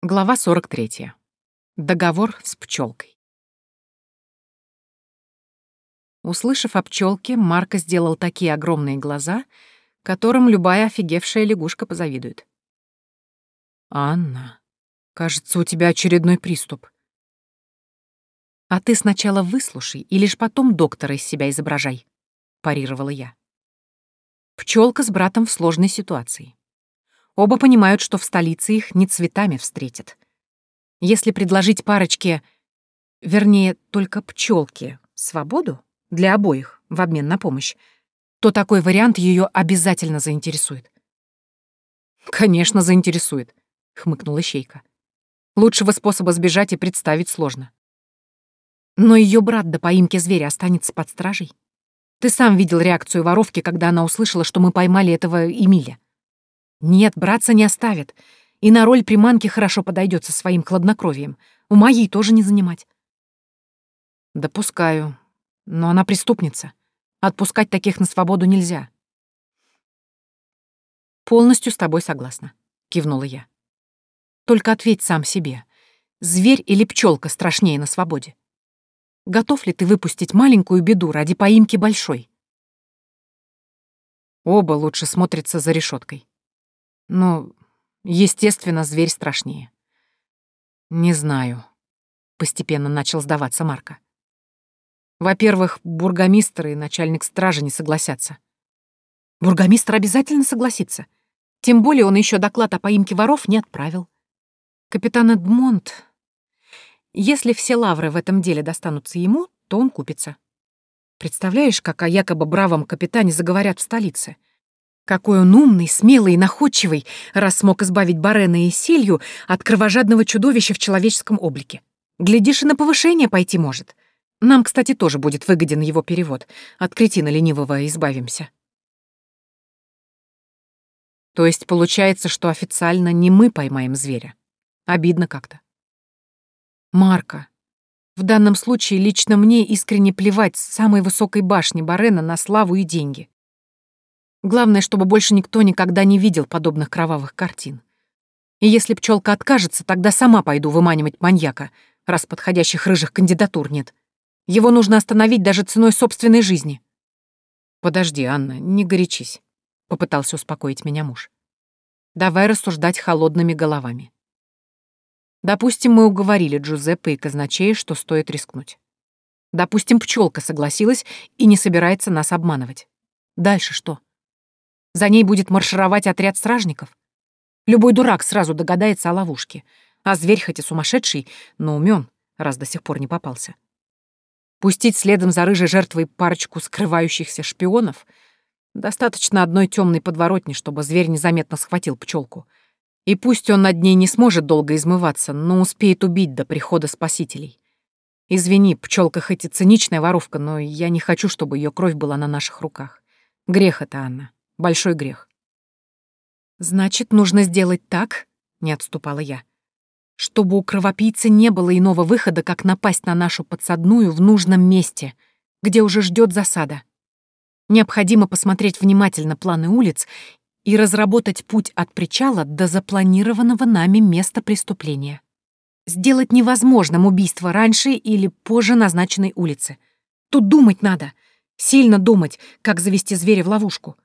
Глава 43. Договор с пчелкой. Услышав о пчелке, Марко сделал такие огромные глаза, которым любая офигевшая лягушка позавидует. «Анна, кажется, у тебя очередной приступ». «А ты сначала выслушай и лишь потом доктора из себя изображай», — парировала я. Пчелка с братом в сложной ситуации. Оба понимают, что в столице их не цветами встретят. Если предложить парочке, вернее, только пчелке, свободу для обоих в обмен на помощь, то такой вариант ее обязательно заинтересует. «Конечно, заинтересует», — хмыкнула Щейка. «Лучшего способа сбежать и представить сложно. Но ее брат до поимки зверя останется под стражей. Ты сам видел реакцию воровки, когда она услышала, что мы поймали этого Эмиля. Нет, братца не оставит. И на роль приманки хорошо подойдет со своим хладнокровием. У моей тоже не занимать. Допускаю. Но она преступница. Отпускать таких на свободу нельзя. Полностью с тобой согласна, кивнула я. Только ответь сам себе. Зверь или пчелка страшнее на свободе? Готов ли ты выпустить маленькую беду ради поимки большой? Оба лучше смотрятся за решеткой. Но, естественно, зверь страшнее. Не знаю. Постепенно начал сдаваться Марка. Во-первых, бургомистр и начальник стражи не согласятся. Бургомистр обязательно согласится. Тем более он еще доклад о поимке воров не отправил. Капитан Эдмонд... Если все лавры в этом деле достанутся ему, то он купится. Представляешь, как о якобы бравом капитане заговорят в столице — какой он умный, смелый и находчивый, раз смог избавить Барена и Силью от кровожадного чудовища в человеческом облике. Глядишь, и на повышение пойти может. Нам, кстати, тоже будет выгоден его перевод. От кретина ленивого избавимся. То есть получается, что официально не мы поймаем зверя. Обидно как-то. Марка. В данном случае лично мне искренне плевать с самой высокой башни Барена на славу и деньги. Главное, чтобы больше никто никогда не видел подобных кровавых картин. И если пчелка откажется, тогда сама пойду выманивать маньяка, раз подходящих рыжих кандидатур нет. Его нужно остановить даже ценой собственной жизни. «Подожди, Анна, не горячись», — попытался успокоить меня муж. «Давай рассуждать холодными головами. Допустим, мы уговорили Джузеппе и казначея, что стоит рискнуть. Допустим, пчелка согласилась и не собирается нас обманывать. Дальше что? За ней будет маршировать отряд стражников. Любой дурак сразу догадается о ловушке. А зверь хоть и сумасшедший, но умен, раз до сих пор не попался. Пустить следом за рыжей жертвой парочку скрывающихся шпионов достаточно одной темной подворотни, чтобы зверь незаметно схватил пчелку. И пусть он над ней не сможет долго измываться, но успеет убить до прихода спасителей. Извини, пчелка хоть и циничная воровка, но я не хочу, чтобы ее кровь была на наших руках. Грех это, Анна. Большой грех. «Значит, нужно сделать так», — не отступала я, «чтобы у кровопийцы не было иного выхода, как напасть на нашу подсадную в нужном месте, где уже ждет засада. Необходимо посмотреть внимательно планы улиц и разработать путь от причала до запланированного нами места преступления. Сделать невозможным убийство раньше или позже назначенной улицы. Тут думать надо, сильно думать, как завести зверя в ловушку.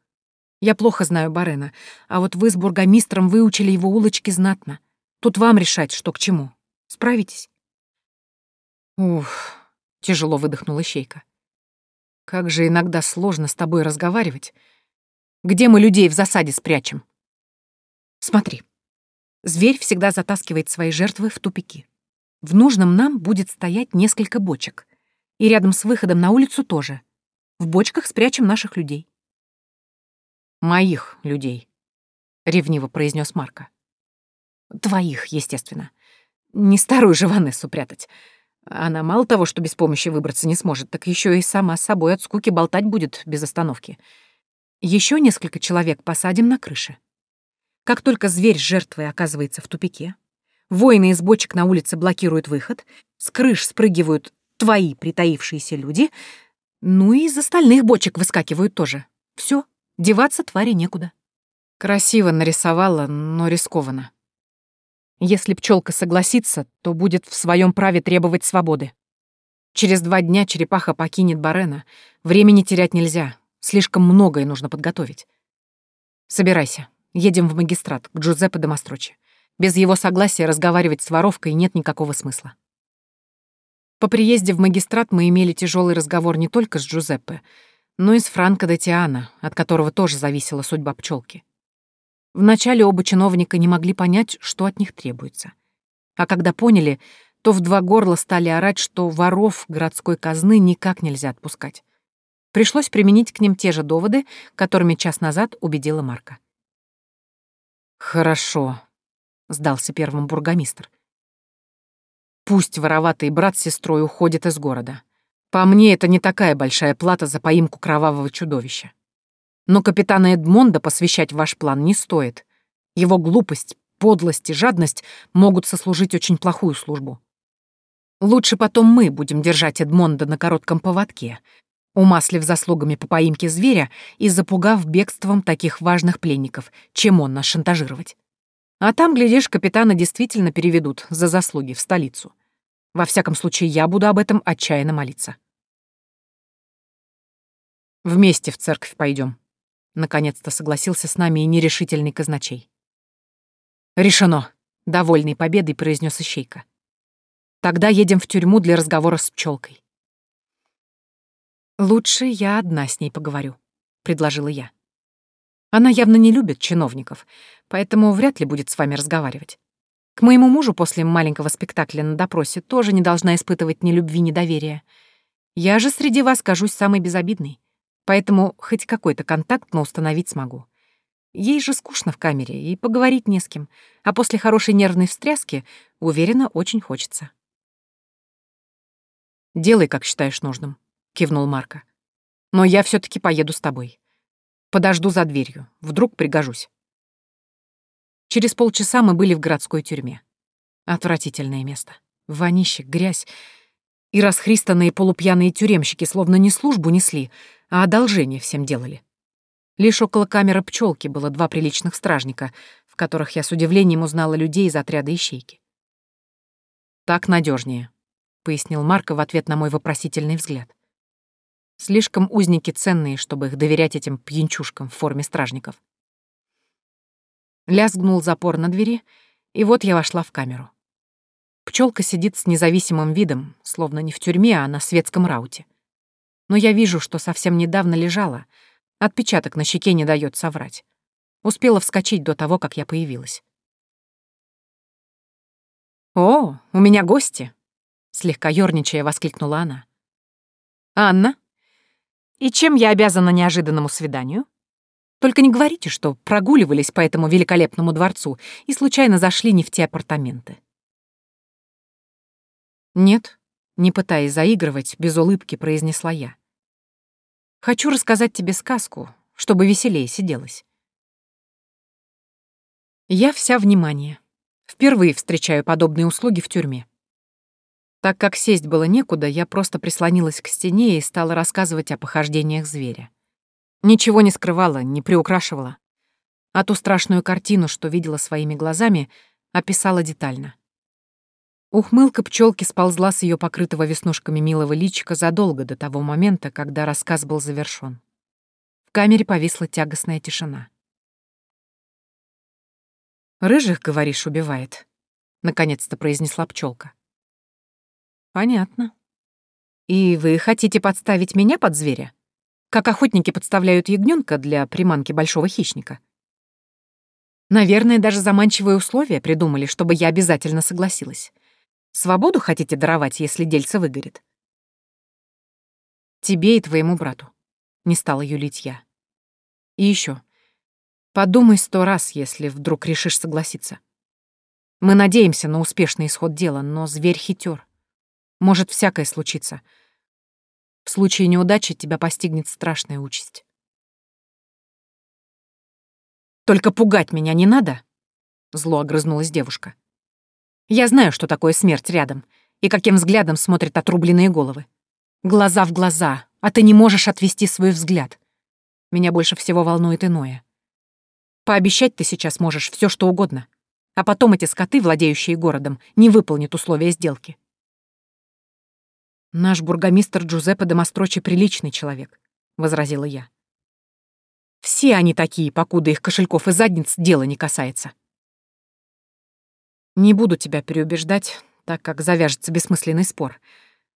Я плохо знаю Барена, а вот вы с бургомистром выучили его улочки знатно. Тут вам решать, что к чему. Справитесь?» «Уф», — тяжело выдохнула Щейка. «Как же иногда сложно с тобой разговаривать. Где мы людей в засаде спрячем?» «Смотри. Зверь всегда затаскивает свои жертвы в тупики. В нужном нам будет стоять несколько бочек. И рядом с выходом на улицу тоже. В бочках спрячем наших людей. «Моих людей», — ревниво произнес Марко. «Твоих, естественно. Не старую же Ванессу прятать. Она мало того, что без помощи выбраться не сможет, так еще и сама с собой от скуки болтать будет без остановки. Еще несколько человек посадим на крыше. Как только зверь с жертвой оказывается в тупике, воины из бочек на улице блокируют выход, с крыш спрыгивают твои притаившиеся люди, ну и из остальных бочек выскакивают тоже. Все. Деваться твари некуда. Красиво нарисовала, но рискованно. Если пчелка согласится, то будет в своем праве требовать свободы. Через два дня черепаха покинет Барена. Времени терять нельзя. Слишком многое нужно подготовить. Собирайся. Едем в магистрат, к Джузеппе де Мастрочи. Без его согласия разговаривать с воровкой нет никакого смысла. По приезде в магистрат мы имели тяжелый разговор не только с Джузеппе, но и с Франко де Тиана, от которого тоже зависела судьба пчелки. Вначале оба чиновника не могли понять, что от них требуется. А когда поняли, то в два горла стали орать, что воров городской казны никак нельзя отпускать. Пришлось применить к ним те же доводы, которыми час назад убедила Марка. «Хорошо», — сдался первым бургомистр. «Пусть вороватый брат с сестрой уходит из города. По мне, это не такая большая плата за поимку кровавого чудовища. Но капитана Эдмонда посвящать ваш план не стоит. Его глупость, подлость и жадность могут сослужить очень плохую службу. Лучше потом мы будем держать Эдмонда на коротком поводке, умаслив заслугами по поимке зверя и запугав бегством таких важных пленников, чем он нас шантажировать. А там, глядишь, капитана действительно переведут за заслуги в столицу. Во всяком случае, я буду об этом отчаянно молиться. Вместе в церковь пойдем. Наконец-то согласился с нами и нерешительный казначей. Решено, довольный победой произнес Ищейка. Тогда едем в тюрьму для разговора с пчелкой. Лучше я одна с ней поговорю, предложила я. Она явно не любит чиновников, поэтому вряд ли будет с вами разговаривать. К моему мужу после маленького спектакля на допросе тоже не должна испытывать ни любви, ни доверия. Я же среди вас кажусь самой безобидной, поэтому хоть какой-то контакт, но установить смогу. Ей же скучно в камере, и поговорить не с кем, а после хорошей нервной встряски, уверена, очень хочется. «Делай, как считаешь нужным», — кивнул Марко. «Но я все таки поеду с тобой. Подожду за дверью, вдруг пригожусь». Через полчаса мы были в городской тюрьме. Отвратительное место. Вонище, грязь и расхристанные полупьяные тюремщики словно не службу несли, а одолжение всем делали. Лишь около камеры пчелки было два приличных стражника, в которых я с удивлением узнала людей из отряда ищейки. Так надежнее, — пояснил Марко в ответ на мой вопросительный взгляд. «Слишком узники ценные, чтобы их доверять этим пьянчушкам в форме стражников». Лязгнул запор на двери, и вот я вошла в камеру. Пчелка сидит с независимым видом, словно не в тюрьме, а на светском рауте. Но я вижу, что совсем недавно лежала, отпечаток на щеке не дает соврать. Успела вскочить до того, как я появилась. «О, у меня гости!» слегка ёрничая, воскликнула она. «Анна, и чем я обязана неожиданному свиданию? Только не говорите, что прогуливались по этому великолепному дворцу и случайно зашли не в те апартаменты». «Нет», не пытаясь заигрывать, без улыбки произнесла я. «Хочу рассказать тебе сказку, чтобы веселее сиделось». Я вся внимание. Впервые встречаю подобные услуги в тюрьме. Так как сесть было некуда, я просто прислонилась к стене и стала рассказывать о похождениях зверя. Ничего не скрывала, не приукрашивала. А ту страшную картину, что видела своими глазами, описала детально. Ухмылка пчелки сползла с ее покрытого веснушками милого личика задолго до того момента, когда рассказ был завершён. В камере повисла тягостная тишина. «Рыжих, говоришь, убивает», — наконец-то произнесла пчелка. Понятно. И вы хотите подставить меня под зверя? Как охотники подставляют ягненка для приманки большого хищника? Наверное, даже заманчивые условия придумали, чтобы я обязательно согласилась. Свободу хотите даровать, если дельце выгорит? Тебе и твоему брату. Не стала юлить я. И еще. Подумай сто раз, если вдруг решишь согласиться. Мы надеемся на успешный исход дела, но зверь хитер. Может всякое случиться. В случае неудачи тебя постигнет страшная участь. «Только пугать меня не надо!» — зло огрызнулась девушка. «Я знаю, что такое смерть рядом, и каким взглядом смотрят отрубленные головы. Глаза в глаза, а ты не можешь отвести свой взгляд. Меня больше всего волнует иное. Пообещать ты сейчас можешь все, что угодно. А потом эти скоты, владеющие городом, не выполнят условия сделки. «Наш бургомистр Джузеппе Домострочи приличный человек», — возразила я. «Все они такие, покуда их кошельков и задниц дело не касается». «Не буду тебя переубеждать, так как завяжется бессмысленный спор.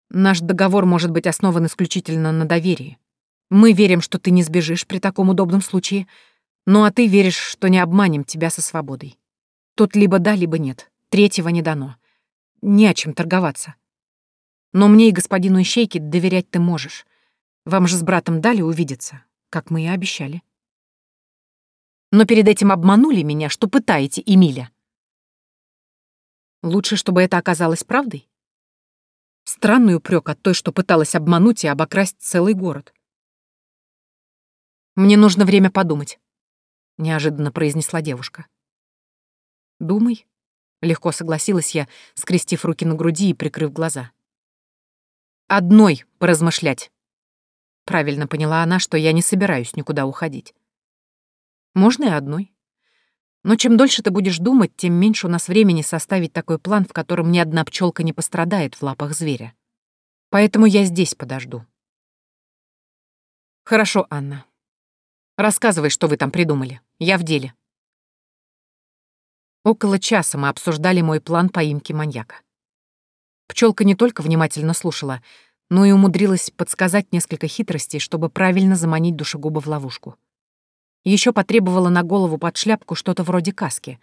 Наш договор может быть основан исключительно на доверии. Мы верим, что ты не сбежишь при таком удобном случае, ну а ты веришь, что не обманем тебя со свободой. Тут либо да, либо нет. Третьего не дано. Не о чем торговаться. Но мне и господину Ищейке доверять ты можешь. Вам же с братом дали увидеться, как мы и обещали. Но перед этим обманули меня, что пытаете Эмиля. Лучше, чтобы это оказалось правдой? Странный упрек от той, что пыталась обмануть и обокрасть целый город. «Мне нужно время подумать», — неожиданно произнесла девушка. «Думай», — легко согласилась я, скрестив руки на груди и прикрыв глаза. «Одной поразмышлять». Правильно поняла она, что я не собираюсь никуда уходить. «Можно и одной. Но чем дольше ты будешь думать, тем меньше у нас времени составить такой план, в котором ни одна пчелка не пострадает в лапах зверя. Поэтому я здесь подожду». «Хорошо, Анна. Рассказывай, что вы там придумали. Я в деле. Около часа мы обсуждали мой план поимки маньяка. Пчелка не только внимательно слушала, но и умудрилась подсказать несколько хитростей, чтобы правильно заманить душегуба в ловушку. Еще потребовала на голову под шляпку что-то вроде каски.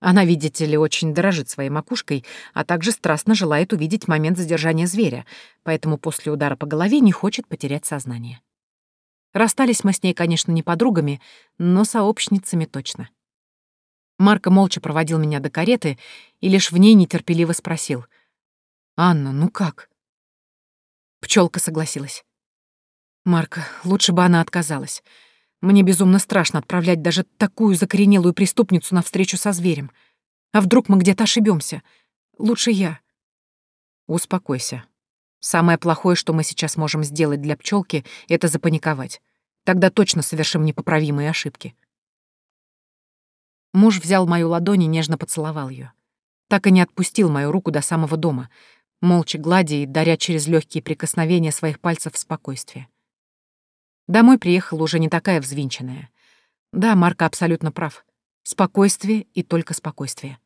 Она, видите ли, очень дорожит своей макушкой, а также страстно желает увидеть момент задержания зверя, поэтому после удара по голове не хочет потерять сознание. Расстались мы с ней, конечно, не подругами, но сообщницами точно. Марко молча проводил меня до кареты и лишь в ней нетерпеливо спросил. «Анна, ну как?» Пчелка согласилась. «Марка, лучше бы она отказалась. Мне безумно страшно отправлять даже такую закоренелую преступницу на встречу со зверем. А вдруг мы где-то ошибемся? Лучше я». «Успокойся», Самое плохое, что мы сейчас можем сделать для пчелки, это запаниковать. Тогда точно совершим непоправимые ошибки. Муж взял мою ладонь и нежно поцеловал ее. Так и не отпустил мою руку до самого дома, молча гладя и даря через легкие прикосновения своих пальцев спокойствие. Домой приехала уже не такая взвинченная. Да, Марка абсолютно прав. Спокойствие и только спокойствие.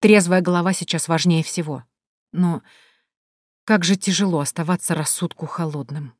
Трезвая голова сейчас важнее всего. Но как же тяжело оставаться рассудку холодным.